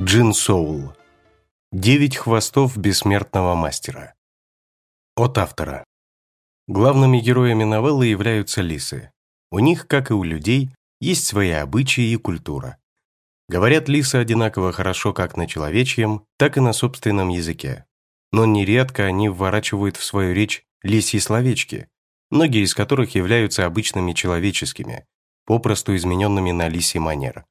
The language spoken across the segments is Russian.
Джин Соул. Девять хвостов бессмертного мастера. От автора. Главными героями новеллы являются лисы. У них, как и у людей, есть свои обычаи и культура. Говорят лисы одинаково хорошо как на человечьем, так и на собственном языке. Но нередко они вворачивают в свою речь лисьи словечки, многие из которых являются обычными человеческими, попросту измененными на лисий манер.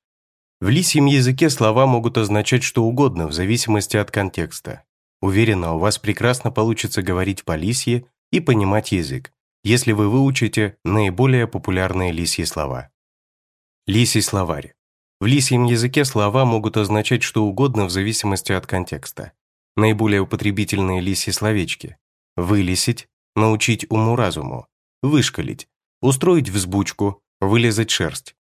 В лисьем языке слова могут означать что угодно в зависимости от контекста. Уверена, у вас прекрасно получится говорить по-лисье и понимать язык, если вы выучите наиболее популярные лисьи слова. Лисий словарь. В лисьем языке слова могут означать что угодно в зависимости от контекста. Наиболее употребительные лисьи словечки. Вылесить, научить уму-разуму, вышкалить, устроить взбучку, вылезать шерсть.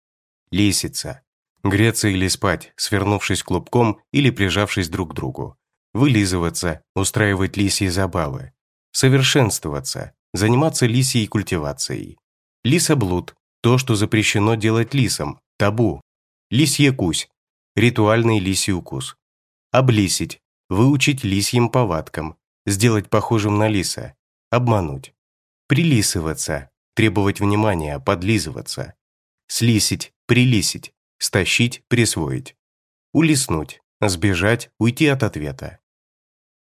Лисица, Греться или спать, свернувшись клубком или прижавшись друг к другу. Вылизываться, устраивать лисьи забавы. Совершенствоваться, заниматься лисьей культивацией. Лисоблуд – то, что запрещено делать лисам, табу. Лисье кусь – ритуальный лисий укус. Облисить – выучить лисьим повадкам, сделать похожим на лиса, обмануть. Прилисываться – требовать внимания, подлизываться. Слисить, прилисить стащить, присвоить. Улеснуть, сбежать, уйти от ответа.